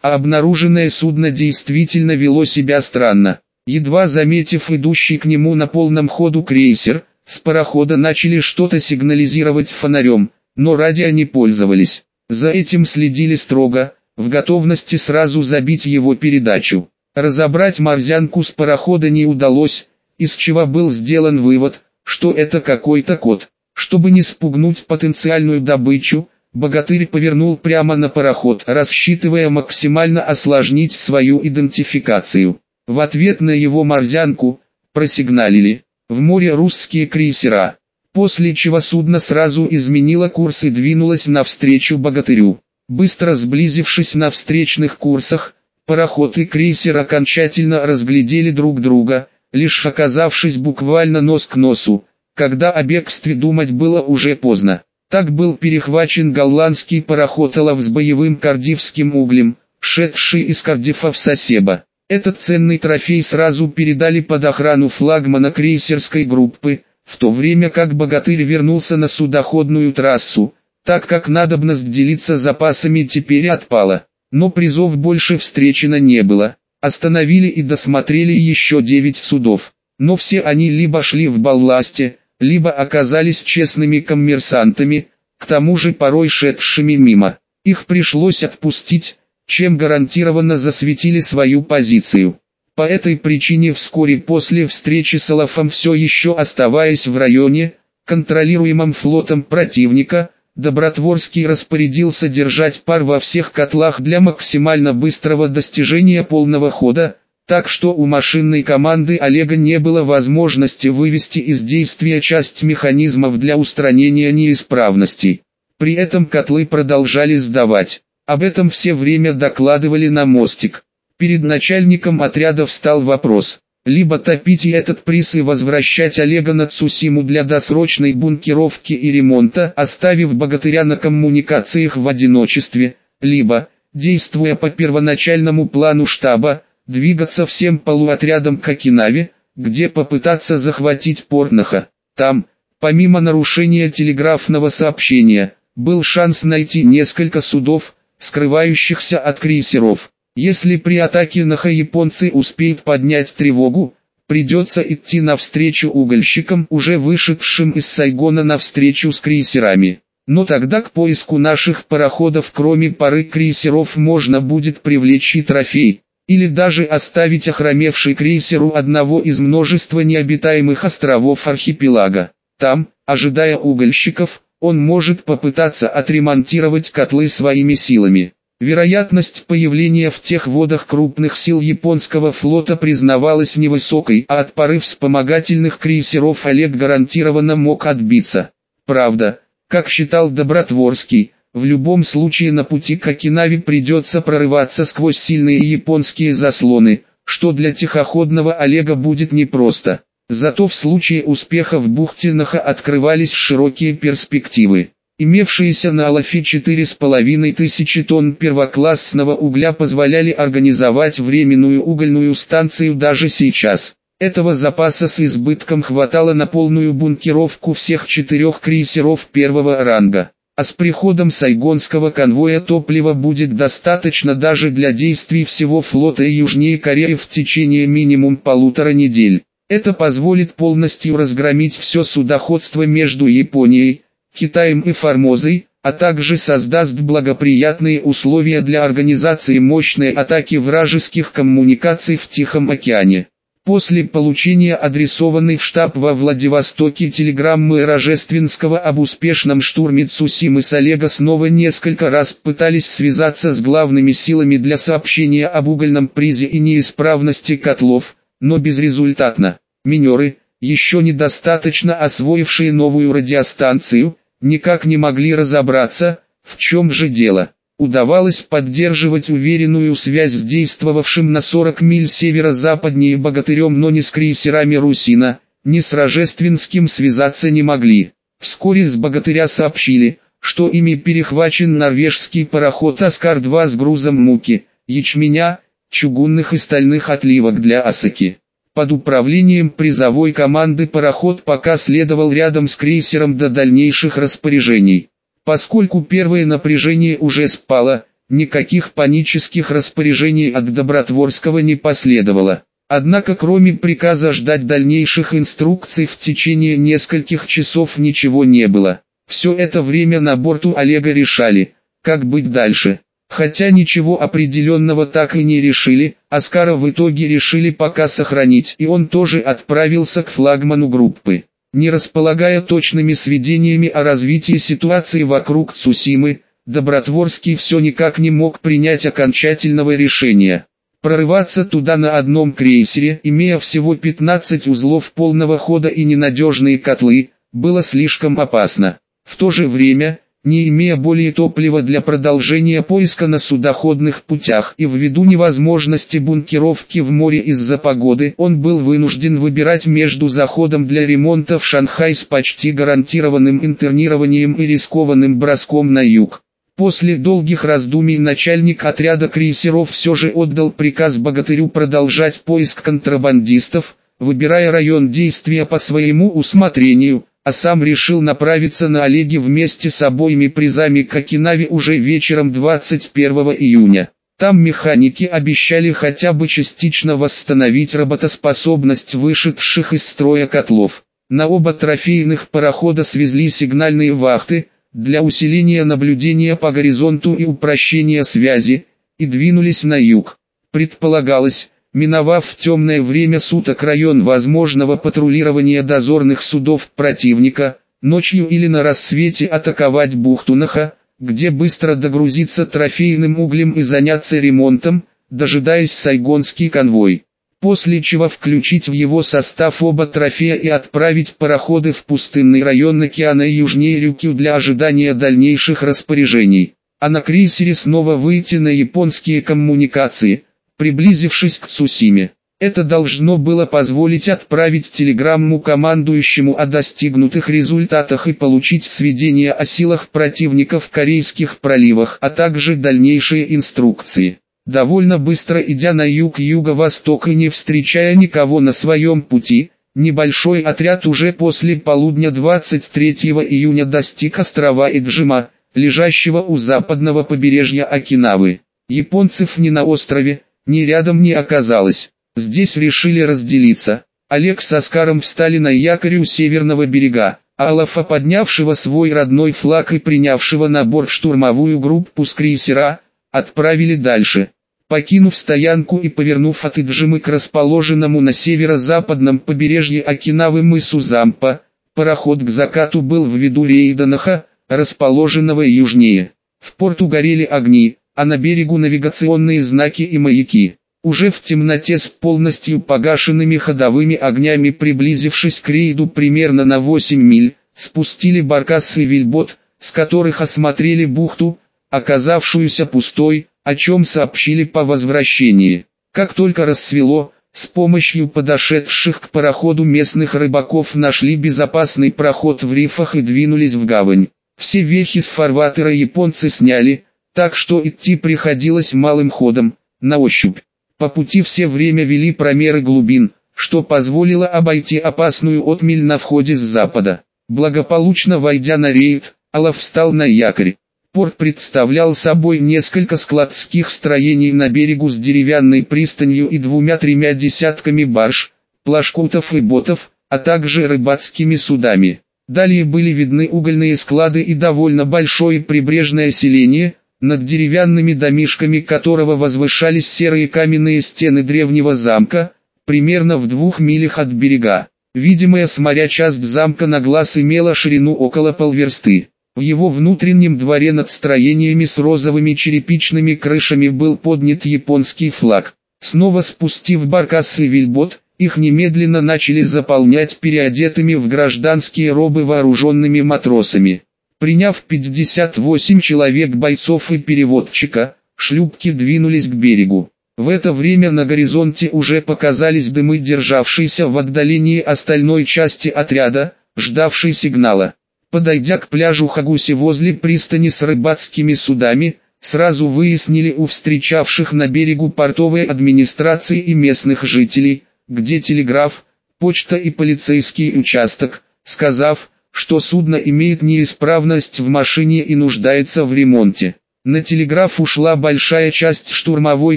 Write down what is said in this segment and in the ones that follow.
а обнаруженное судно действительно вело себя странно. Едва заметив идущий к нему на полном ходу крейсер, с парохода начали что-то сигнализировать фонарем, но радио не пользовались. За этим следили строго, в готовности сразу забить его передачу. Разобрать морзянку с парохода не удалось, из чего был сделан вывод, что это какой-то кот. Чтобы не спугнуть потенциальную добычу, богатырь повернул прямо на пароход, рассчитывая максимально осложнить свою идентификацию. В ответ на его морзянку, просигналили, в море русские крейсера, после чего судно сразу изменило курс и двинулось навстречу богатырю. Быстро сблизившись на встречных курсах, пароход и крейсер окончательно разглядели друг друга, лишь оказавшись буквально нос к носу, когда о бегстве думать было уже поздно. Так был перехвачен голландский пароход Олаф с боевым кардивским углем, шедший из Кардифа в Сосеба. Этот ценный трофей сразу передали под охрану флагмана крейсерской группы, в то время как богатырь вернулся на судоходную трассу, так как надобность делиться запасами теперь отпала. Но призов больше встречено не было. Остановили и досмотрели еще девять судов. Но все они либо шли в балласте, либо оказались честными коммерсантами, к тому же порой шедшими мимо. Их пришлось отпустить, чем гарантированно засветили свою позицию. По этой причине вскоре после встречи с Алафом все еще оставаясь в районе, контролируемом флотом противника, Добротворский распорядился держать пар во всех котлах для максимально быстрого достижения полного хода, так что у машинной команды Олега не было возможности вывести из действия часть механизмов для устранения неисправностей. При этом котлы продолжали сдавать. Об этом все время докладывали на мостик. Перед начальником отряда встал вопрос. Либо топить этот приз и возвращать Олега на Цусиму для досрочной бункеровки и ремонта, оставив богатыря на коммуникациях в одиночестве, либо, действуя по первоначальному плану штаба, двигаться всем полуотрядом к Окинаве, где попытаться захватить Портнаха. Там, помимо нарушения телеграфного сообщения, был шанс найти несколько судов, скрывающихся от крейсеров. Если при атаке Наха японцы успеют поднять тревогу, придется идти навстречу угольщикам, уже вышедшим из Сайгона навстречу с крейсерами. Но тогда к поиску наших пароходов кроме пары крейсеров можно будет привлечь и трофей или даже оставить охромевший крейсер у одного из множества необитаемых островов архипелага. Там, ожидая угольщиков, он может попытаться отремонтировать котлы своими силами. Вероятность появления в тех водах крупных сил японского флота признавалась невысокой, а от порыв вспомогательных крейсеров Олег гарантированно мог отбиться. Правда, как считал Добротворский, в любом случае на пути к Окинаве придется прорываться сквозь сильные японские заслоны, что для тихоходного Олега будет непросто. Зато в случае успеха в бухте Наха открывались широкие перспективы. Имевшиеся на Алафе 4,5 тысячи тонн первоклассного угля позволяли организовать временную угольную станцию даже сейчас. Этого запаса с избытком хватало на полную бункеровку всех четырех крейсеров первого ранга а с приходом сайгонского конвоя топлива будет достаточно даже для действий всего флота Южнее Кореи в течение минимум полутора недель. Это позволит полностью разгромить все судоходство между Японией, Китаем и Формозой, а также создаст благоприятные условия для организации мощной атаки вражеских коммуникаций в Тихом океане. После получения адресованной в штаб во Владивостоке телеграммы Рожественского об успешном штурме Цусимы с Олега снова несколько раз пытались связаться с главными силами для сообщения об угольном призе и неисправности котлов, но безрезультатно. Минеры, еще недостаточно освоившие новую радиостанцию, никак не могли разобраться, в чем же дело удавалось поддерживать уверенную связь с действовавшим на 40 миль северо-западнее богатырем, но ни с крейсерами Русина, ни с Рожественским связаться не могли. Вскоре с богатыря сообщили, что ими перехвачен норвежский пароход «Аскар-2» с грузом муки, ячменя, чугунных и стальных отливок для Асаки. Под управлением призовой команды пароход пока следовал рядом с крейсером до дальнейших распоряжений. Поскольку первое напряжение уже спало, Никаких панических распоряжений от Добротворского не последовало. Однако кроме приказа ждать дальнейших инструкций в течение нескольких часов ничего не было. Все это время на борту Олега решали, как быть дальше. Хотя ничего определенного так и не решили, Оскара в итоге решили пока сохранить и он тоже отправился к флагману группы. Не располагая точными сведениями о развитии ситуации вокруг Цусимы, Добротворский все никак не мог принять окончательного решения. Прорываться туда на одном крейсере, имея всего 15 узлов полного хода и ненадежные котлы, было слишком опасно. В то же время, не имея более топлива для продолжения поиска на судоходных путях и ввиду невозможности бункеровки в море из-за погоды, он был вынужден выбирать между заходом для ремонта в Шанхай с почти гарантированным интернированием и рискованным броском на юг. После долгих раздумий начальник отряда крейсеров все же отдал приказ богатырю продолжать поиск контрабандистов, выбирая район действия по своему усмотрению, а сам решил направиться на Олеге вместе с обоими призами к Окинаве уже вечером 21 июня. Там механики обещали хотя бы частично восстановить работоспособность вышедших из строя котлов. На оба трофейных парохода свезли сигнальные вахты, для усиления наблюдения по горизонту и упрощения связи, и двинулись на юг. Предполагалось, миновав в темное время суток район возможного патрулирования дозорных судов противника, ночью или на рассвете атаковать бухту Наха, где быстро догрузиться трофейным углем и заняться ремонтом, дожидаясь сайгонский конвой. После чего включить в его состав оба трофея и отправить пароходы в пустынный район океана южнее Рюкю для ожидания дальнейших распоряжений. А на крейсере снова выйти на японские коммуникации – приблизившись к Цусиме. Это должно было позволить отправить телеграмму командующему о достигнутых результатах и получить сведения о силах противника в Корейских проливах, а также дальнейшие инструкции. Довольно быстро идя на юг-юго-восток и не встречая никого на своем пути, небольшой отряд уже после полудня 23 июня достиг острова Иджима, лежащего у западного побережья Окинавы. Японцев не на острове, ни рядом не оказалось. Здесь решили разделиться. Олег с Оскаром встали на якоре у северного берега, Алафа, поднявшего свой родной флаг и принявшего на борт штурмовую группу с крейсера, отправили дальше. Покинув стоянку и повернув от Иджимы к расположенному на северо-западном побережье Окинавы мысу Зампа, пароход к закату был в виду Рейданаха, расположенного южнее. В порту горели огни, а на берегу навигационные знаки и маяки. Уже в темноте с полностью погашенными ходовыми огнями приблизившись к рейду примерно на 8 миль, спустили баркас и вельбот, с которых осмотрели бухту, оказавшуюся пустой, о чем сообщили по возвращении. Как только рассвело, с помощью подошедших к пароходу местных рыбаков нашли безопасный проход в рифах и двинулись в гавань. Все вехи с фарватера японцы сняли, так что идти приходилось малым ходом, на ощупь. По пути все время вели промеры глубин, что позволило обойти опасную отмель на входе с запада. Благополучно войдя на рейд, Алов встал на якорь. Порт представлял собой несколько складских строений на берегу с деревянной пристанью и двумя-тремя десятками барж, плашкутов и ботов, а также рыбацкими судами. Далее были видны угольные склады и довольно большое прибрежное селение, над деревянными домишками которого возвышались серые каменные стены древнего замка, примерно в двух милях от берега. Видимая с моря часть замка на глаз имела ширину около полверсты. В его внутреннем дворе над строениями с розовыми черепичными крышами был поднят японский флаг. Снова спустив баркас и вельбот, их немедленно начали заполнять переодетыми в гражданские робы вооруженными матросами. Приняв 58 человек бойцов и переводчика, шлюпки двинулись к берегу. В это время на горизонте уже показались дымы державшиеся в отдалении остальной части отряда, ждавшей сигнала. Подойдя к пляжу Хагуси возле пристани с рыбацкими судами, сразу выяснили у встречавших на берегу портовой администрации и местных жителей, где телеграф, почта и полицейский участок, сказав, что судно имеет неисправность в машине и нуждается в ремонте. На телеграф ушла большая часть штурмовой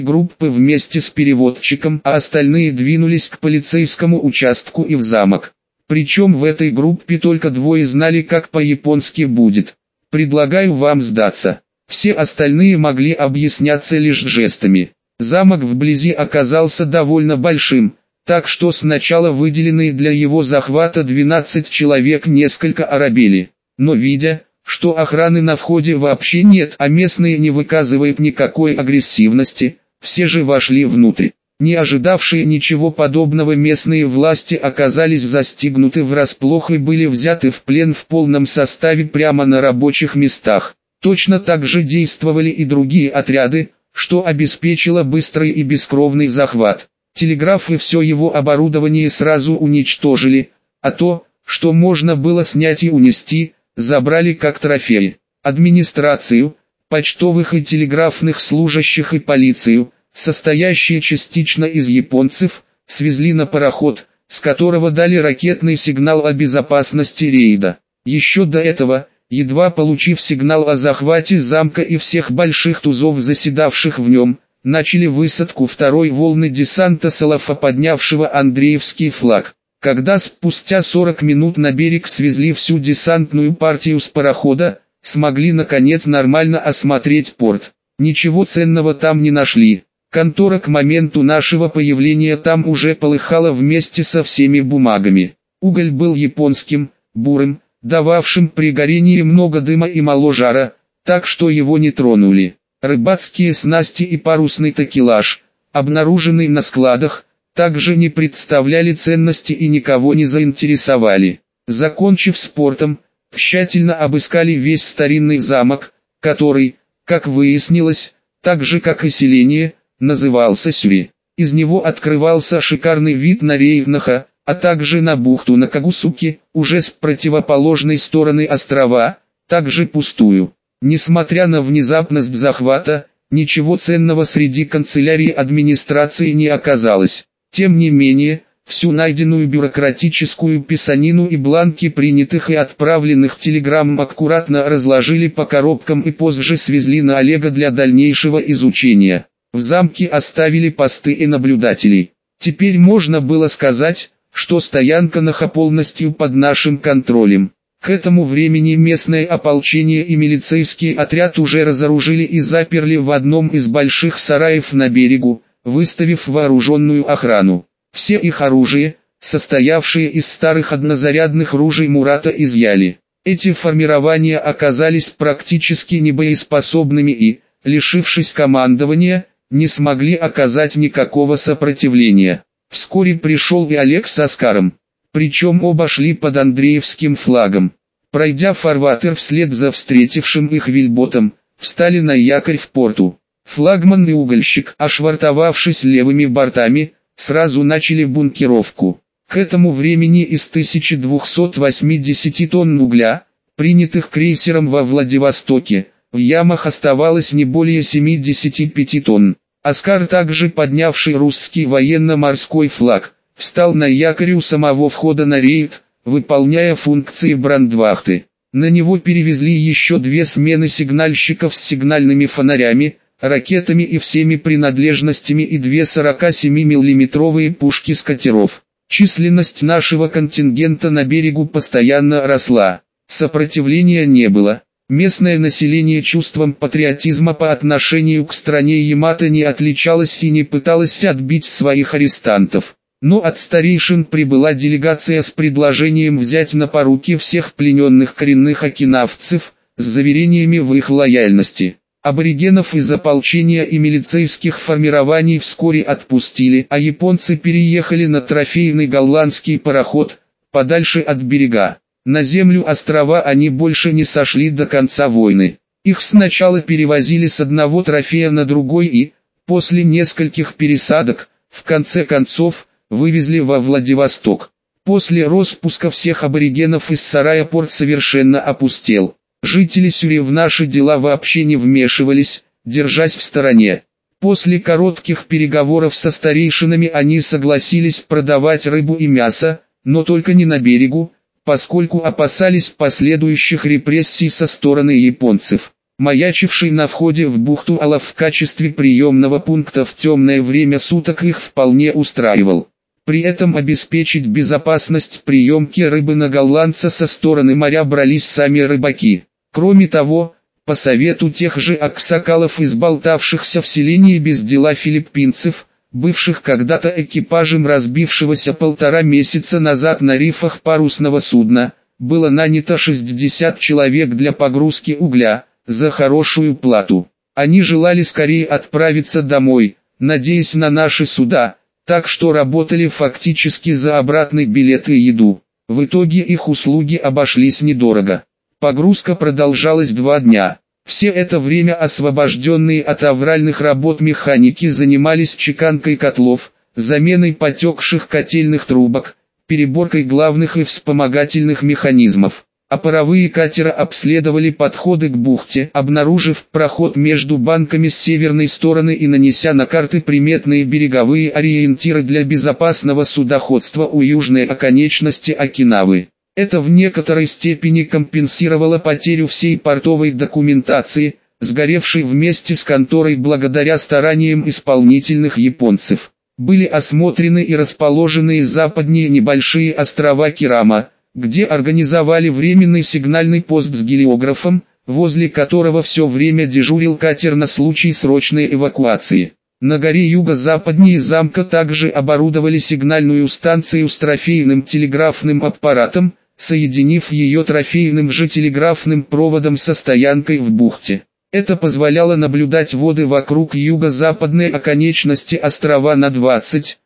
группы вместе с переводчиком, а остальные двинулись к полицейскому участку и в замок. Причем в этой группе только двое знали как по-японски будет. Предлагаю вам сдаться. Все остальные могли объясняться лишь жестами. Замок вблизи оказался довольно большим, так что сначала выделенные для его захвата 12 человек несколько оробели. Но видя, что охраны на входе вообще нет, а местные не выказывают никакой агрессивности, все же вошли внутрь. Не ожидавшие ничего подобного местные власти оказались застигнуты врасплох и были взяты в плен в полном составе прямо на рабочих местах. Точно так же действовали и другие отряды, что обеспечило быстрый и бескровный захват. Телеграф и все его оборудование сразу уничтожили, а то, что можно было снять и унести, забрали как трофей. Администрацию, почтовых и телеграфных служащих и полицию, состоящие частично из японцев, свезли на пароход, с которого дали ракетный сигнал о безопасности рейда. Еще до этого, едва получив сигнал о захвате замка и всех больших тузов заседавших в нем, начали высадку второй волны десанта Салафа, поднявшего Андреевский флаг. Когда спустя 40 минут на берег свезли всю десантную партию с парохода, смогли наконец нормально осмотреть порт. Ничего ценного там не нашли. Контора к моменту нашего появления там уже полыхала вместе со всеми бумагами. Уголь был японским, бурым, дававшим при горении много дыма и мало жара, так что его не тронули. Рыбацкие снасти и парусный такелаж, обнаруженный на складах, также не представляли ценности и никого не заинтересовали. Закончив спортом, тщательно обыскали весь старинный замок, который, как выяснилось, так же как и селение, назывался Сюри. Из него открывался шикарный вид на Рейвнаха, а также на бухту на Кагусуке, уже с противоположной стороны острова, также пустую. Несмотря на внезапность захвата, ничего ценного среди канцелярии администрации не оказалось. Тем не менее, всю найденную бюрократическую писанину и бланки принятых и отправленных телеграмм аккуратно разложили по коробкам и позже свезли на Олега для дальнейшего изучения. В замке оставили посты и наблюдателей. Теперь можно было сказать, что стоянка Наха полностью под нашим контролем. К этому времени местное ополчение и милицейский отряд уже разоружили и заперли в одном из больших сараев на берегу, выставив вооруженную охрану. Все их оружие, состоявшие из старых однозарядных ружей Мурата изъяли. Эти формирования оказались практически небоеспособными и, лишившись командования, не смогли оказать никакого сопротивления. Вскоре пришел и Олег с Оскаром, причем оба шли под Андреевским флагом. Пройдя фарватер вслед за встретившим их вильботом, встали на якорь в порту. Флагман и угольщик, ошвартовавшись левыми бортами, сразу начали бункеровку. К этому времени из 1280 тонн угля, принятых крейсером во Владивостоке, в ямах оставалось не более 75 тонн. Оскар, также поднявший русский военно-морской флаг, встал на якорь у самого входа на рейд, выполняя функции брандвахты. На него перевезли еще две смены сигнальщиков с сигнальными фонарями, ракетами и всеми принадлежностями и две 47 миллиметровые пушки с катеров. Численность нашего контингента на берегу постоянно росла. Сопротивления не было. Местное население чувством патриотизма по отношению к стране Ямато не отличалось и не пыталось отбить своих арестантов. Но от старейшин прибыла делегация с предложением взять на поруки всех плененных коренных окинавцев, с заверениями в их лояльности. Аборигенов из ополчения и милицейских формирований вскоре отпустили, а японцы переехали на трофейный голландский пароход, подальше от берега. На землю острова они больше не сошли до конца войны. Их сначала перевозили с одного трофея на другой и, после нескольких пересадок, в конце концов, вывезли во Владивосток. После распуска всех аборигенов из сарая порт совершенно опустел. Жители Сюри в наши дела вообще не вмешивались, держась в стороне. После коротких переговоров со старейшинами они согласились продавать рыбу и мясо, но только не на берегу, поскольку опасались последующих репрессий со стороны японцев. маячивший на входе в бухту Алав в качестве приемного пункта в темное время суток их вполне устраивал. При этом обеспечить безопасность приемки рыбы на голландца со стороны моря брались сами рыбаки. Кроме того, по совету тех же аксакалов изболтавшихся в селении без дела филиппинцев, бывших когда-то экипажем разбившегося полтора месяца назад на рифах парусного судна, было нанято 60 человек для погрузки угля, за хорошую плату. Они желали скорее отправиться домой, надеясь на наши суда, так что работали фактически за обратный билет и еду. В итоге их услуги обошлись недорого. Погрузка продолжалась два дня. Все это время освобожденные от авральных работ механики занимались чеканкой котлов, заменой потекших котельных трубок, переборкой главных и вспомогательных механизмов а паровые катера обследовали подходы к бухте, обнаружив проход между банками с северной стороны и нанеся на карты приметные береговые ориентиры для безопасного судоходства у южной оконечности Окинавы. Это в некоторой степени компенсировало потерю всей портовой документации, сгоревшей вместе с конторой благодаря стараниям исполнительных японцев. Были осмотрены и расположенные западнее небольшие острова Кирама, где организовали временный сигнальный пост с гелиографом, возле которого все время дежурил катер на случай срочной эвакуации. На горе юго-западнее замка также оборудовали сигнальную станцию с трофейным телеграфным аппаратом, соединив ее трофейным же телеграфным проводом со стоянкой в бухте. Это позволяло наблюдать воды вокруг юго-западной оконечности острова на 20-25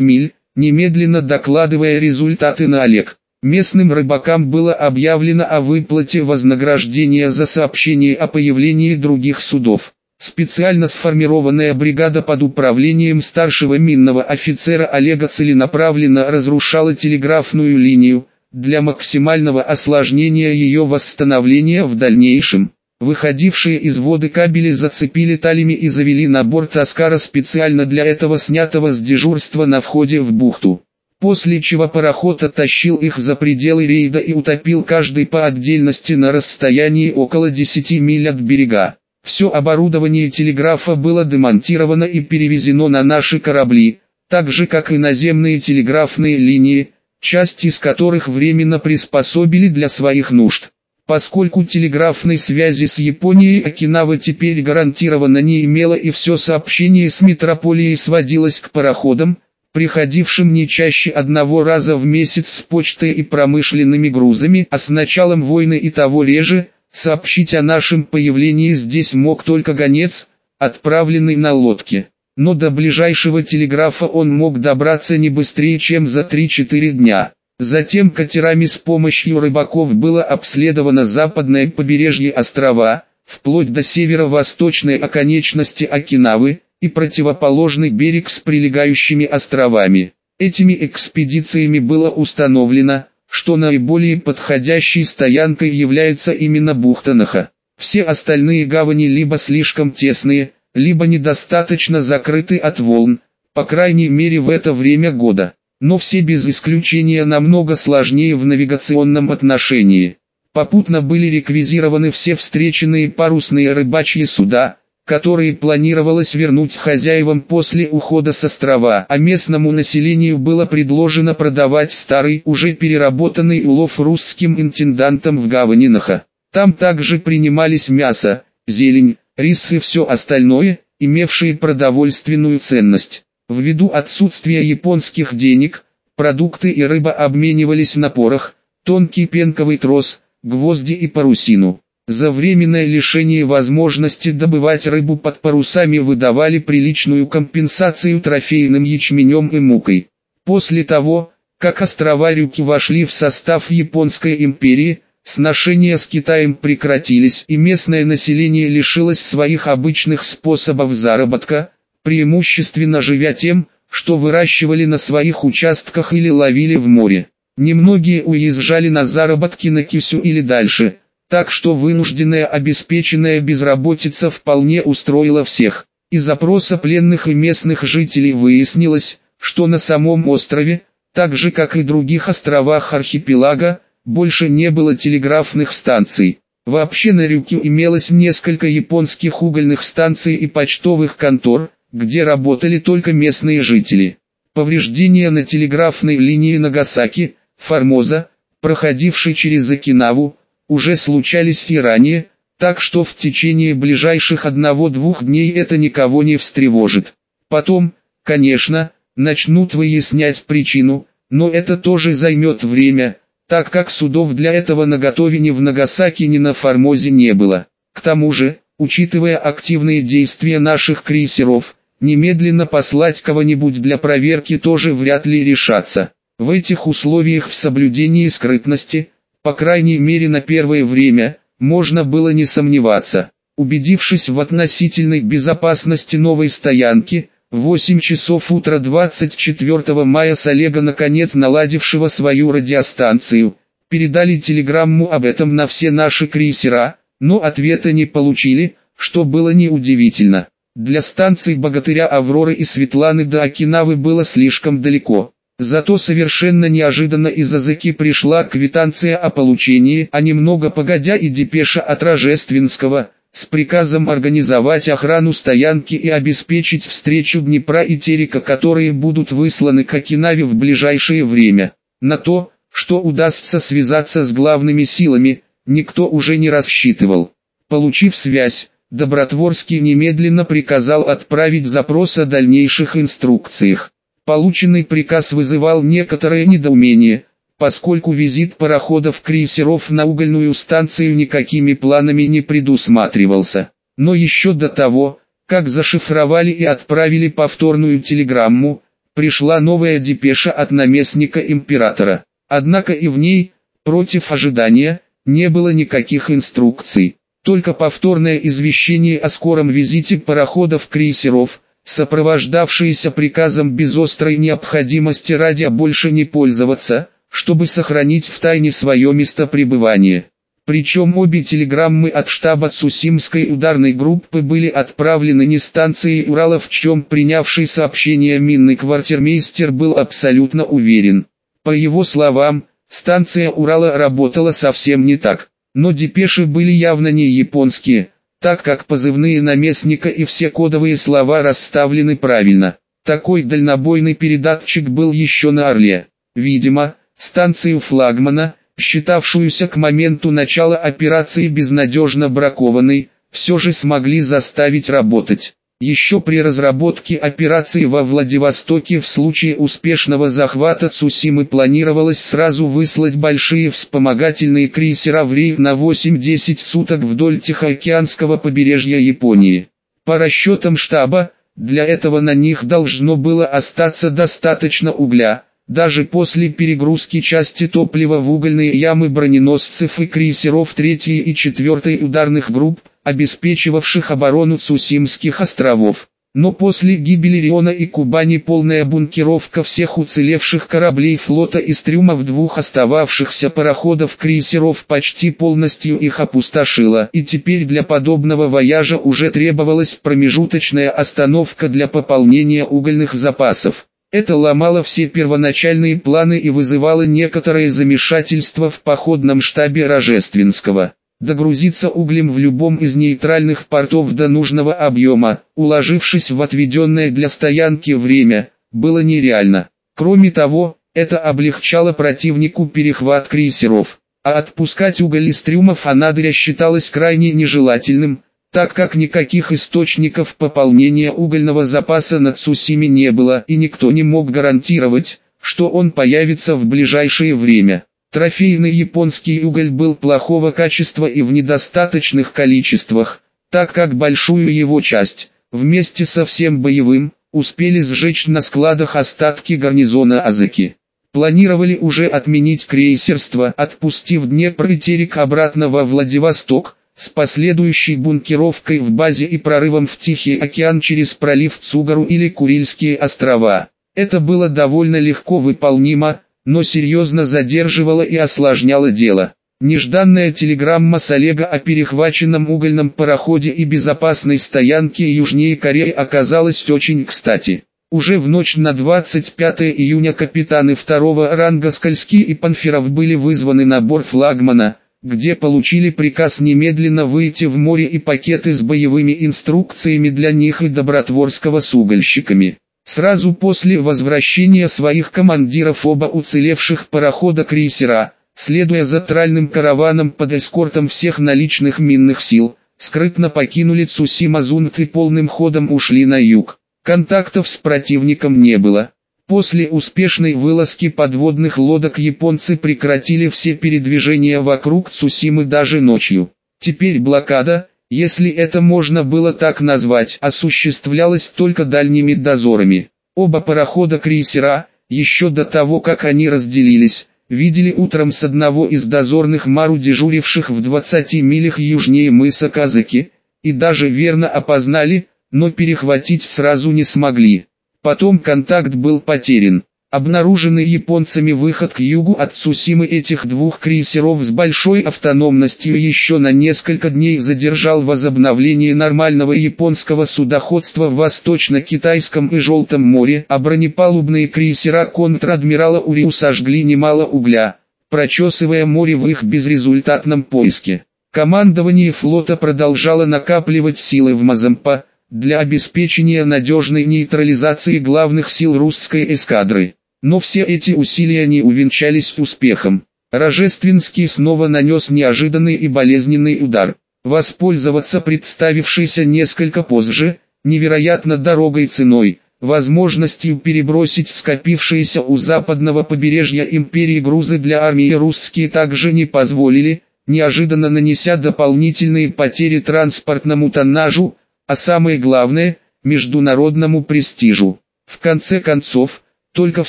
миль, немедленно докладывая результаты на Олег. Местным рыбакам было объявлено о выплате вознаграждения за сообщение о появлении других судов. Специально сформированная бригада под управлением старшего минного офицера Олега целенаправленно разрушала телеграфную линию, для максимального осложнения ее восстановления в дальнейшем. Выходившие из воды кабели зацепили талями и завели на борт Аскара специально для этого снятого с дежурства на входе в бухту. После чего пароход оттащил их за пределы рейда и утопил каждый по отдельности на расстоянии около 10 миль от берега. Все оборудование телеграфа было демонтировано и перевезено на наши корабли, так же как и наземные телеграфные линии, части из которых временно приспособили для своих нужд. Поскольку телеграфной связи с Японией Окинава теперь гарантированно не имела и все сообщение с метрополией сводилось к пароходам, приходившим не чаще одного раза в месяц с почтой и промышленными грузами, а с началом войны и того реже, сообщить о нашем появлении здесь мог только гонец, отправленный на лодке. Но до ближайшего телеграфа он мог добраться не быстрее, чем за 3-4 дня. Затем катерами с помощью рыбаков было обследовано западное побережье острова, вплоть до северо-восточной оконечности Окинавы, и противоположный берег с прилегающими островами. Этими экспедициями было установлено, что наиболее подходящей стоянкой является именно бухта Наха. Все остальные гавани либо слишком тесные, либо недостаточно закрыты от волн, по крайней мере в это время года но все без исключения намного сложнее в навигационном отношении. Попутно были реквизированы все встреченные парусные рыбачьи суда, которые планировалось вернуть хозяевам после ухода с острова, а местному населению было предложено продавать старый, уже переработанный улов русским интендантам в гавани Наха. Там также принимались мясо, зелень, рис и все остальное, имевшие продовольственную ценность. Ввиду отсутствия японских денег, продукты и рыба обменивались на порох, тонкий пенковый трос, гвозди и парусину. За временное лишение возможности добывать рыбу под парусами выдавали приличную компенсацию трофейным ячменем и мукой. После того, как острова Рюки вошли в состав Японской империи, сношения с Китаем прекратились и местное население лишилось своих обычных способов заработка, преимущественно живя тем, что выращивали на своих участках или ловили в море. Немногие уезжали на заработки на Кисю или дальше, так что вынужденная обеспеченная безработица вполне устроила всех. Из опроса пленных и местных жителей выяснилось, что на самом острове, так же как и других островах архипелага, больше не было телеграфных станций. Вообще на Рюкю имелось несколько японских угольных станций и почтовых контор, где работали только местные жители. Повреждения на телеграфной линии Нагасаки, Формоза, проходившей через Окинаву, уже случались и ранее, так что в течение ближайших одного-двух дней это никого не встревожит. Потом, конечно, начнут выяснять причину, но это тоже займет время, так как судов для этого наготове ни в Нагасаки ни на Формозе не было. К тому же, учитывая активные действия наших крейсеров, немедленно послать кого-нибудь для проверки тоже вряд ли решаться. В этих условиях в соблюдении скрытности, по крайней мере на первое время, можно было не сомневаться. Убедившись в относительной безопасности новой стоянки, в 8 часов утра 24 мая с Олега наконец наладившего свою радиостанцию, передали телеграмму об этом на все наши крейсера, но ответа не получили, что было неудивительно. Для станций Богатыря Авроры и Светланы до Окинавы было слишком далеко. Зато совершенно неожиданно из Азыки пришла квитанция о получении, а немного погодя и депеша от Рожественского, с приказом организовать охрану стоянки и обеспечить встречу Днепра и Терека, которые будут высланы к Окинаве в ближайшее время. На то, что удастся связаться с главными силами, никто уже не рассчитывал. Получив связь, Добротворский немедленно приказал отправить запрос о дальнейших инструкциях. Полученный приказ вызывал некоторое недоумение, поскольку визит пароходов-крейсеров на угольную станцию никакими планами не предусматривался. Но еще до того, как зашифровали и отправили повторную телеграмму, пришла новая депеша от наместника императора. Однако и в ней, против ожидания, не было никаких инструкций. Только повторное извещение о скором визите пароходов-крейсеров, сопровождавшееся приказом без острой необходимости ради больше не пользоваться – чтобы сохранить в тайне свое место пребывания. Причем обе телеграммы от штаба Цусимской ударной группы были отправлены не станцией Урала, в чем принявший сообщение минный квартирмейстер был абсолютно уверен. По его словам, станция Урала работала совсем не так, но депеши были явно не японские, так как позывные наместника и все кодовые слова расставлены правильно. Такой дальнобойный передатчик был еще на Орле. Видимо, станцию флагмана, считавшуюся к моменту начала операции безнадежно бракованной, все же смогли заставить работать. Еще при разработке операции во Владивостоке в случае успешного захвата Цусимы планировалось сразу выслать большие вспомогательные крейсера в рейд на 8-10 суток вдоль Тихоокеанского побережья Японии. По расчетам штаба, для этого на них должно было остаться достаточно угля, даже после перегрузки части топлива в угольные ямы броненосцев и крейсеров 3 и 4 ударных групп, обеспечивавших оборону Цусимских островов. Но после гибели Риона и Кубани полная бункеровка всех уцелевших кораблей флота из трюмов двух остававшихся пароходов-крейсеров почти полностью их опустошила. И теперь для подобного вояжа уже требовалась промежуточная остановка для пополнения угольных запасов. Это ломало все первоначальные планы и вызывало некоторое замешательство в походном штабе Рожественского. Догрузиться углем в любом из нейтральных портов до нужного объема, уложившись в отведенное для стоянки время, было нереально. Кроме того, это облегчало противнику перехват крейсеров. А отпускать уголь из трюмов Анадыря считалось крайне нежелательным, так как никаких источников пополнения угольного запаса на Цусиме не было и никто не мог гарантировать, что он появится в ближайшее время. Трофейный японский уголь был плохого качества и в недостаточных количествах, так как большую его часть, вместе со всем боевым, успели сжечь на складах остатки гарнизона Азыки. Планировали уже отменить крейсерство, отпустив Днепр и Терек обратно во Владивосток, с последующей бункеровкой в базе и прорывом в Тихий океан через пролив Цугару или Курильские острова. Это было довольно легко выполнимо, но серьезно задерживало и осложняло дело. Нежданная телеграмма с Олега о перехваченном угольном пароходе и безопасной стоянке южнее Кореи оказалась очень кстати. Уже в ночь на 25 июня капитаны второго ранга Скользкий и Панферов были вызваны на борт флагмана, где получили приказ немедленно выйти в море и пакеты с боевыми инструкциями для них и Добротворского с угольщиками. Сразу после возвращения своих командиров оба уцелевших парохода-крейсера, следуя за тральным караваном под эскортом всех наличных минных сил, скрытно покинули Цусима-Зунт и полным ходом ушли на юг. Контактов с противником не было. После успешной вылазки подводных лодок японцы прекратили все передвижения вокруг Цусимы даже ночью. Теперь блокада, если это можно было так назвать, осуществлялась только дальними дозорами. Оба парохода-крейсера, еще до того как они разделились, видели утром с одного из дозорных мару дежуривших в 20 милях южнее мыса Казаки, и даже верно опознали, но перехватить сразу не смогли. Потом контакт был потерян. Обнаруженный японцами выход к югу от Цусимы этих двух крейсеров с большой автономностью еще на несколько дней задержал возобновление нормального японского судоходства в Восточно-Китайском и Желтом море, а бронепалубные крейсера контр-адмирала Уриу сожгли немало угля, прочесывая море в их безрезультатном поиске. Командование флота продолжало накапливать силы в Мазампа, для обеспечения надежной нейтрализации главных сил русской эскадры. Но все эти усилия не увенчались успехом. Рожественский снова нанес неожиданный и болезненный удар. Воспользоваться представившейся несколько позже, невероятно дорогой ценой, возможностью перебросить скопившиеся у западного побережья империи грузы для армии русские также не позволили, неожиданно нанеся дополнительные потери транспортному тоннажу, а самое главное – международному престижу. В конце концов, только в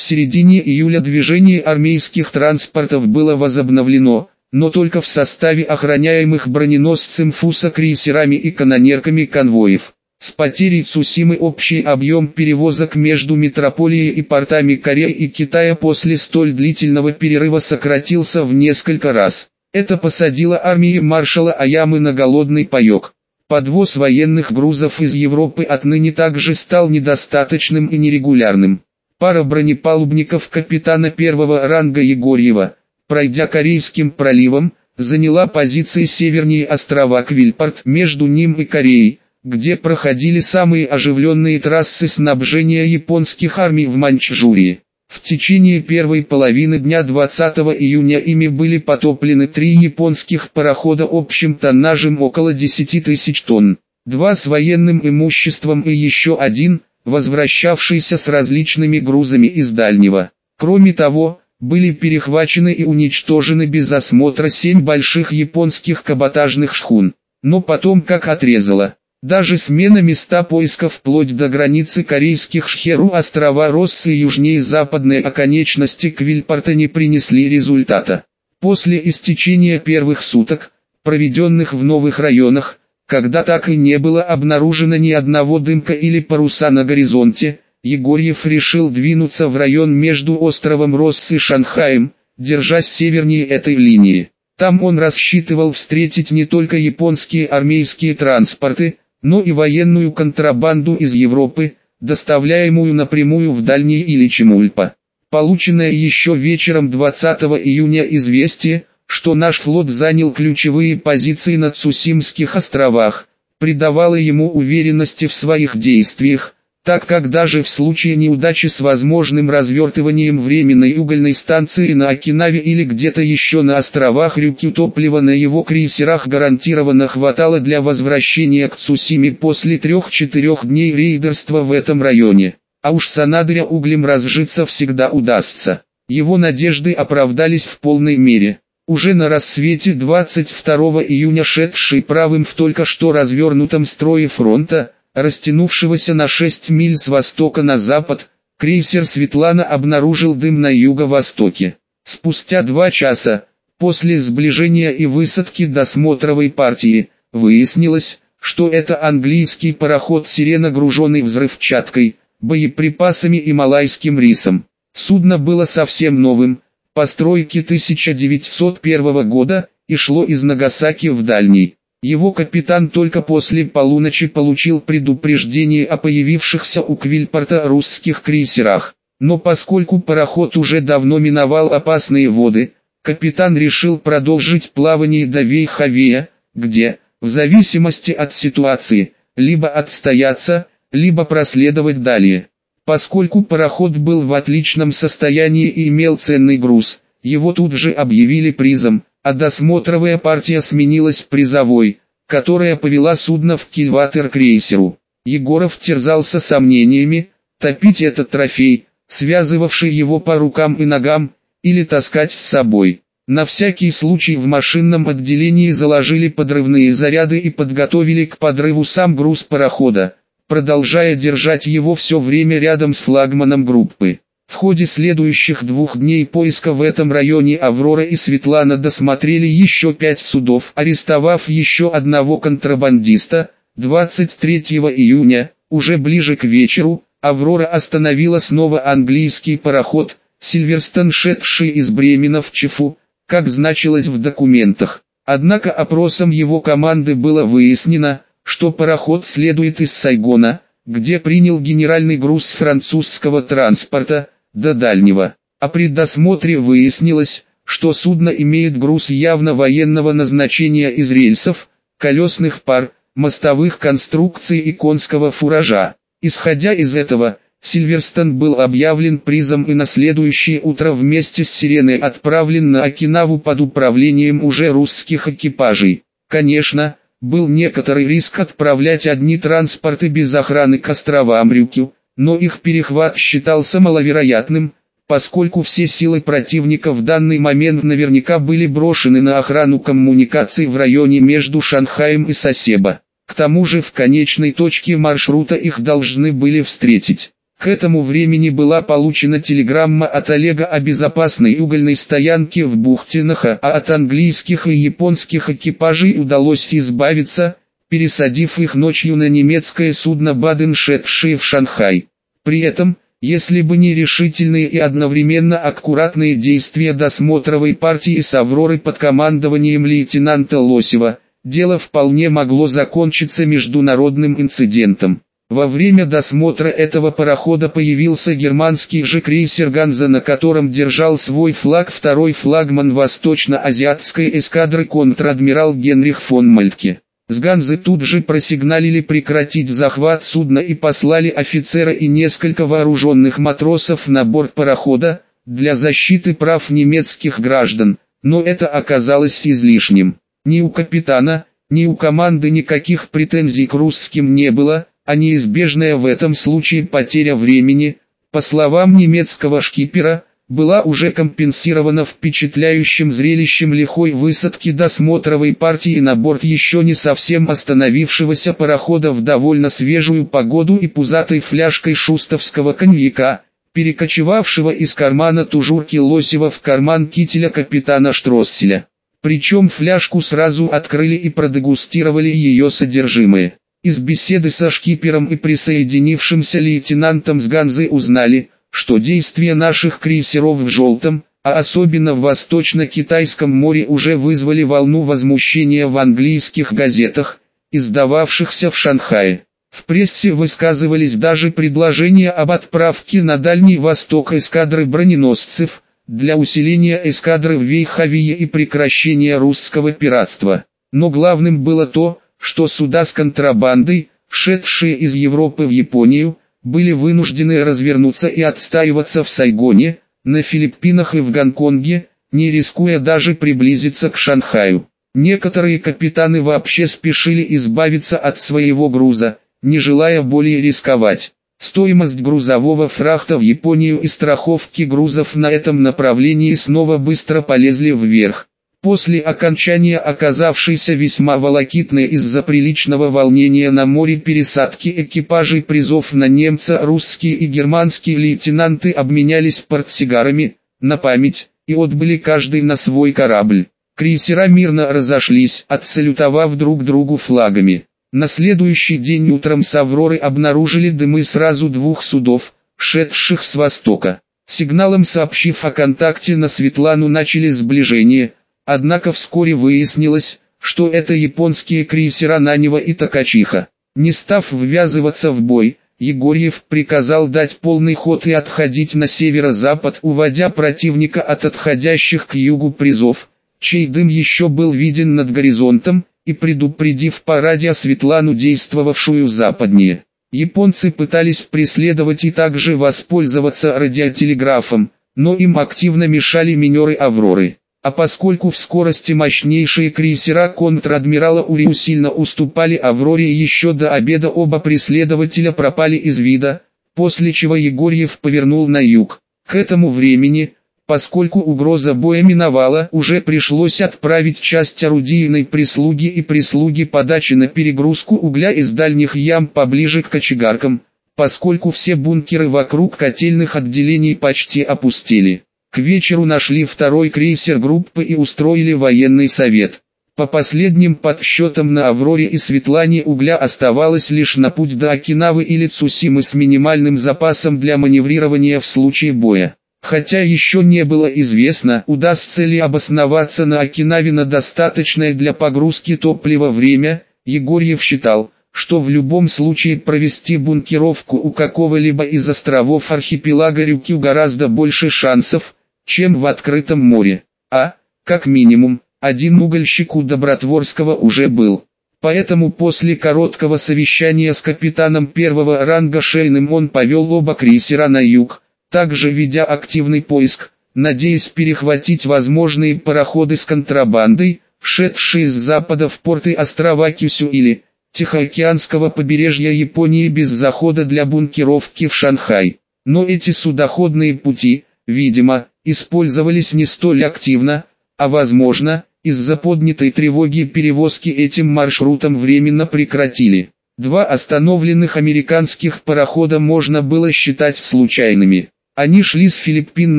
середине июля движение армейских транспортов было возобновлено, но только в составе охраняемых броненосцем Фуса крейсерами и канонерками конвоев. С потерей Цусимы общий объем перевозок между метрополией и портами Кореи и Китая после столь длительного перерыва сократился в несколько раз. Это посадило армии маршала Аямы на голодный паек. Подвоз военных грузов из Европы отныне также стал недостаточным и нерегулярным. Пара бронепалубников капитана первого ранга Егорьева, пройдя Корейским проливом, заняла позиции севернее острова Квильпорт между ним и Кореей, где проходили самые оживленные трассы снабжения японских армий в Маньчжурии. В течение первой половины дня 20 июня ими были потоплены три японских парохода общим тоннажем около 10 тысяч тонн, два с военным имуществом и еще один, возвращавшийся с различными грузами из дальнего. Кроме того, были перехвачены и уничтожены без осмотра семь больших японских каботажных шхун. Но потом как отрезало. Даже смена места поиска вплоть до границы корейских Шхеру острова Россы и южнее западной оконечности Квильпорта не принесли результата. После истечения первых суток, проведенных в новых районах, когда так и не было обнаружено ни одного дымка или паруса на горизонте, Егорьев решил двинуться в район между островом Росс и Шанхаем, держась севернее этой линии. Там он рассчитывал встретить не только японские армейские транспорты, но и военную контрабанду из Европы, доставляемую напрямую в Дальний или Чемульпа. Полученное еще вечером 20 июня известие, что наш флот занял ключевые позиции на Цусимских островах, придавало ему уверенности в своих действиях, так как даже в случае неудачи с возможным развертыванием временной угольной станции на Окинаве или где-то еще на островах Рюкю топлива на его крейсерах гарантированно хватало для возвращения к Цусиме после трех-четырех дней рейдерства в этом районе. А уж с Анадыря углем разжиться всегда удастся. Его надежды оправдались в полной мере. Уже на рассвете 22 июня шедший правым в только что развернутом строе фронта, растянувшегося на 6 миль с востока на запад, крейсер «Светлана» обнаружил дым на юго-востоке. Спустя два часа, после сближения и высадки досмотровой партии, выяснилось, что это английский пароход «Сирена», груженный взрывчаткой, боеприпасами и малайским рисом. Судно было совсем новым, постройки 1901 года, и шло из Нагасаки в Дальний. Его капитан только после полуночи получил предупреждение о появившихся у Квильпорта русских крейсерах. Но поскольку пароход уже давно миновал опасные воды, Капитан решил продолжить плавание до Вейхавея, где, в зависимости от ситуации, либо отстояться, либо проследовать далее. Поскольку пароход был в отличном состоянии и имел ценный груз, его тут же объявили призом, а досмотровая партия сменилась призовой, которая повела судно в кильватер крейсеру. Егоров терзался сомнениями, топить этот трофей, связывавший его по рукам и ногам, или таскать с собой. На всякий случай в машинном отделении заложили подрывные заряды и подготовили к подрыву сам груз парохода, продолжая держать его все время рядом с флагманом группы. В ходе следующих двух дней поиска в этом районе Аврора и Светлана досмотрели еще пять судов, арестовав еще одного контрабандиста. 23 июня, уже ближе к вечеру, Аврора остановила снова английский пароход, Сильверстон шедший из Бремена в Чефу, как значилось в документах. Однако опросом его команды было выяснено, что пароход следует из Сайгона, где принял генеральный груз французского транспорта, до дальнего. А при досмотре выяснилось, что судно имеет груз явно военного назначения из рельсов, колесных пар, мостовых конструкций и конского фуража. Исходя из этого, Сильверстон был объявлен призом и на следующее утро вместе с Сиреной отправлен на Окинаву под управлением уже русских экипажей. Конечно, был некоторый риск отправлять одни транспорты без охраны к островам Рюкю, но их перехват считался маловероятным, поскольку все силы противника в данный момент наверняка были брошены на охрану коммуникаций в районе между Шанхаем и Сосебо. К тому же в конечной точке маршрута их должны были встретить. К этому времени была получена телеграмма от Олега о безопасной угольной стоянке в бухте Наха, а от английских и японских экипажей удалось избавиться, пересадив их ночью на немецкое судно Баден, шедшее в Шанхай. При этом, если бы не решительные и одновременно аккуратные действия досмотровой партии с Авророй под командованием лейтенанта Лосева, дело вполне могло закончиться международным инцидентом. Во время досмотра этого парохода появился германский же крейсер «Ганза», на котором держал свой флаг второй флагман восточно-азиатской эскадры контр-адмирал Генрих фон Мальтке. С «Ганзы» тут же просигналили прекратить захват судна и послали офицера и несколько вооруженных матросов на борт парохода, для защиты прав немецких граждан, но это оказалось излишним. Ни у капитана, ни у команды никаких претензий к русским не было, а неизбежная в этом случае потеря времени, по словам немецкого шкипера, была уже компенсирована впечатляющим зрелищем лихой высадки досмотровой партии на борт еще не совсем остановившегося парохода в довольно свежую погоду и пузатой фляжкой шустовского коньяка, перекочевавшего из кармана тужурки Лосева в карман кителя капитана Штросселя. Причем фляжку сразу открыли и продегустировали ее содержимое. Из беседы со шкипером и присоединившимся лейтенантом с Ганзы узнали, что действия наших крейсеров в Желтом, а особенно в Восточно-Китайском море уже вызвали волну возмущения в английских газетах, издававшихся в Шанхае. В прессе высказывались даже предложения об отправке на Дальний Восток эскадры броненосцев, для усиления эскадры в Вейхавие и прекращения русского пиратства. Но главным было то, что суда с контрабандой, шедшие из Европы в Японию, были вынуждены развернуться и отстаиваться в Сайгоне, на Филиппинах и в Гонконге, не рискуя даже приблизиться к Шанхаю. Некоторые капитаны вообще спешили избавиться от своего груза, не желая более рисковать. Стоимость грузового фрахта в Японию и страховки грузов на этом направлении снова быстро полезли вверх. После окончания оказавшейся весьма волокитной из-за приличного волнения на море пересадки экипажей призов на немца русские и германские лейтенанты обменялись портсигарами, на память, и отбыли каждый на свой корабль. Крейсера мирно разошлись, отсалютовав друг другу флагами. На следующий день утром с Авроры обнаружили дымы сразу двух судов, шедших с востока. Сигналом сообщив о контакте на Светлану начали сближение – Однако вскоре выяснилось, что это японские крейсера Нанева и Такачиха. Не став ввязываться в бой, Егорьев приказал дать полный ход и отходить на северо-запад, уводя противника от отходящих к югу призов, чей дым еще был виден над горизонтом, и предупредив по радио Светлану, действовавшую западнее. Японцы пытались преследовать и также воспользоваться радиотелеграфом, но им активно мешали минеры «Авроры». А поскольку в скорости мощнейшие крейсера контр-адмирала Уриу сильно уступали Авроре еще до обеда оба преследователя пропали из вида, после чего Егорьев повернул на юг. К этому времени, поскольку угроза боя миновала, уже пришлось отправить часть орудийной прислуги и прислуги подачи на перегрузку угля из дальних ям поближе к кочегаркам, поскольку все бункеры вокруг котельных отделений почти опустили. К вечеру нашли второй крейсер группы и устроили военный совет. По последним подсчетам на Авроре и Светлане угля оставалось лишь на путь до Окинавы или Цусимы с минимальным запасом для маневрирования в случае боя. Хотя еще не было известно, удастся ли обосноваться на Окинаве на достаточное для погрузки топлива время, Егорьев считал, что в любом случае провести бункеровку у какого-либо из островов архипелага Рюкю гораздо больше шансов, чем в открытом море. А, как минимум, один угольщик у Добротворского уже был. Поэтому после короткого совещания с капитаном первого ранга Шейным он повел оба крейсера на юг, также ведя активный поиск, надеясь перехватить возможные пароходы с контрабандой, шедшие с запада в порты острова Кюсю или Тихоокеанского побережья Японии без захода для бункеровки в Шанхай. Но эти судоходные пути, видимо, использовались не столь активно, а возможно, из-за поднятой тревоги перевозки этим маршрутом временно прекратили. Два остановленных американских парохода можно было считать случайными. Они шли с Филиппин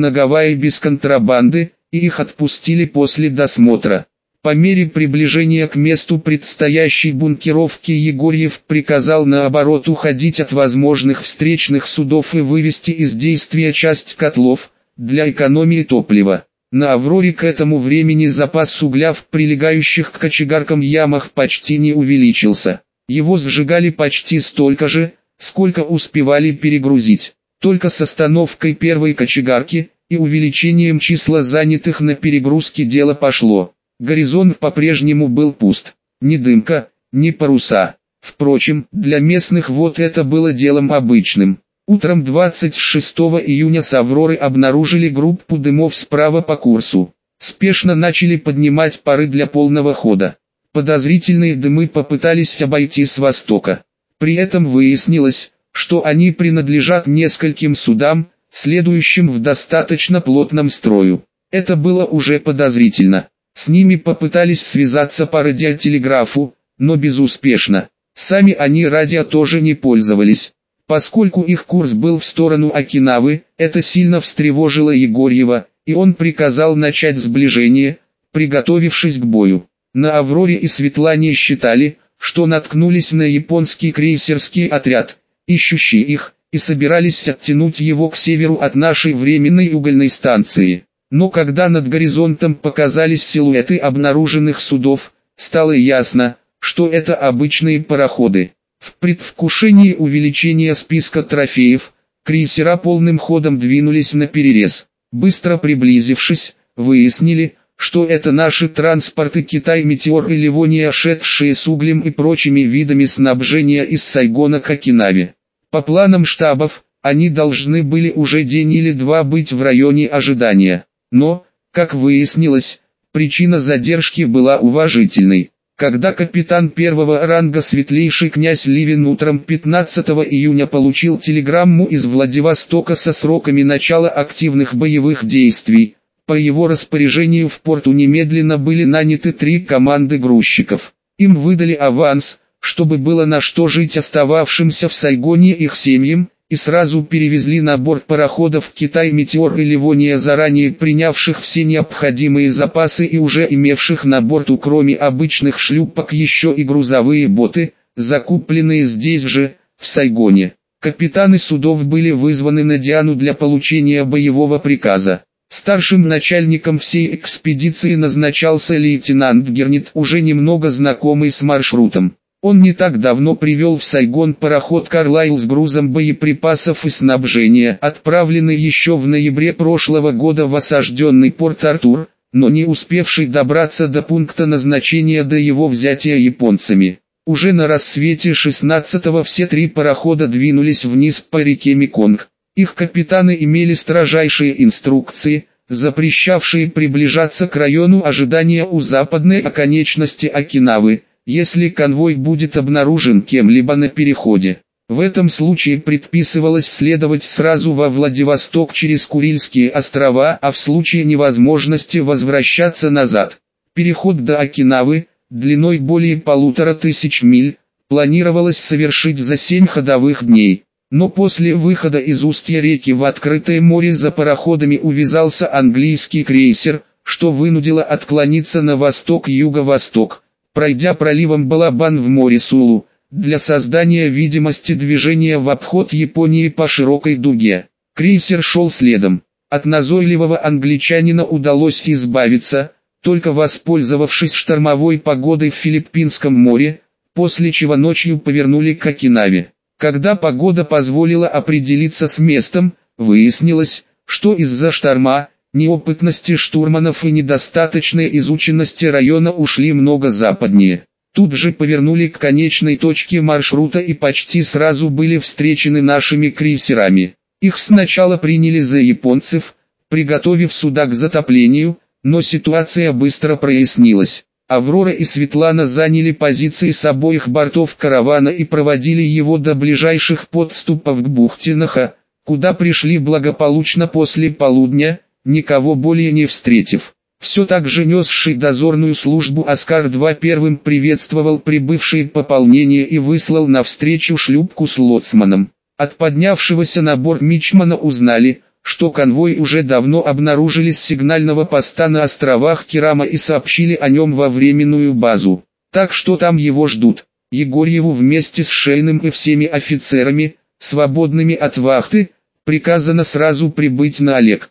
на Гавайи без контрабанды, и их отпустили после досмотра. По мере приближения к месту предстоящей бункеровки Егорьев приказал наоборот уходить от возможных встречных судов и вывести из действия часть котлов, для экономии топлива. На Авроре к этому времени запас угля в прилегающих к кочегаркам ямах почти не увеличился. Его сжигали почти столько же, сколько успевали перегрузить. Только с остановкой первой кочегарки и увеличением числа занятых на перегрузке дело пошло. Горизонт по-прежнему был пуст. Ни дымка, ни паруса. Впрочем, для местных вот это было делом обычным. Утром 26 июня с Авроры обнаружили группу дымов справа по курсу. Спешно начали поднимать пары для полного хода. Подозрительные дымы попытались обойти с востока. При этом выяснилось, что они принадлежат нескольким судам, следующим в достаточно плотном строю. Это было уже подозрительно. С ними попытались связаться по радиотелеграфу, но безуспешно. Сами они радио тоже не пользовались. Поскольку их курс был в сторону Окинавы, это сильно встревожило Егорьева, и он приказал начать сближение, приготовившись к бою. На Авроре и Светлане считали, что наткнулись на японский крейсерский отряд, ищущий их, и собирались оттянуть его к северу от нашей временной угольной станции. Но когда над горизонтом показались силуэты обнаруженных судов, стало ясно, что это обычные пароходы. В предвкушении увеличения списка трофеев, крейсера полным ходом двинулись на перерез. Быстро приблизившись, выяснили, что это наши транспорты Китай Метеор и Ливония, шедшие с углем и прочими видами снабжения из Сайгона к Окинаве. По планам штабов, они должны были уже день или два быть в районе ожидания. Но, как выяснилось, причина задержки была уважительной. Когда капитан первого ранга светлейший князь Ливин утром 15 июня получил телеграмму из Владивостока со сроками начала активных боевых действий, по его распоряжению в порту немедленно были наняты три команды грузчиков. Им выдали аванс, чтобы было на что жить остававшимся в Сайгоне их семьям, и сразу перевезли на борт пароходов Китай Метеор и Ливония заранее принявших все необходимые запасы и уже имевших на борту кроме обычных шлюпок еще и грузовые боты, закупленные здесь же, в Сайгоне. Капитаны судов были вызваны на Диану для получения боевого приказа. Старшим начальником всей экспедиции назначался лейтенант Гернит, уже немного знакомый с маршрутом. Он не так давно привел в Сайгон пароход «Карлайл» с грузом боеприпасов и снабжения, отправленный еще в ноябре прошлого года в осажденный порт Артур, но не успевший добраться до пункта назначения до его взятия японцами. Уже на рассвете 16-го все три парохода двинулись вниз по реке Меконг. Их капитаны имели строжайшие инструкции, запрещавшие приближаться к району ожидания у западной оконечности Окинавы, если конвой будет обнаружен кем-либо на переходе. В этом случае предписывалось следовать сразу во Владивосток через Курильские острова, а в случае невозможности возвращаться назад. Переход до Окинавы, длиной более полутора тысяч миль, планировалось совершить за семь ходовых дней. Но после выхода из устья реки в открытое море за пароходами увязался английский крейсер, что вынудило отклониться на восток-юго-восток, пройдя проливом Балабан в море Сулу, для создания видимости движения в обход Японии по широкой дуге. Крейсер шел следом. От назойливого англичанина удалось избавиться, только воспользовавшись штормовой погодой в Филиппинском море, после чего ночью повернули к Окинаве. Когда погода позволила определиться с местом, выяснилось, что из-за шторма, неопытности штурманов и недостаточной изученности района ушли много западнее. Тут же повернули к конечной точке маршрута и почти сразу были встречены нашими крейсерами. Их сначала приняли за японцев, приготовив суда к затоплению, но ситуация быстро прояснилась. Аврора и Светлана заняли позиции с обоих бортов каравана и проводили его до ближайших подступов к Бухтинаха, куда пришли благополучно после полудня, никого более не встретив. Все так же несший дозорную службу Оскар-2 первым приветствовал прибывшие пополнения и выслал навстречу шлюпку с лоцманом. От поднявшегося на борт Мичмана узнали, что конвой уже давно обнаружили с сигнального поста на островах Керама и сообщили о нем во временную базу. Так что там его ждут. Егорьеву вместе с Шейным и всеми офицерами, свободными от вахты, приказано сразу прибыть на Олег.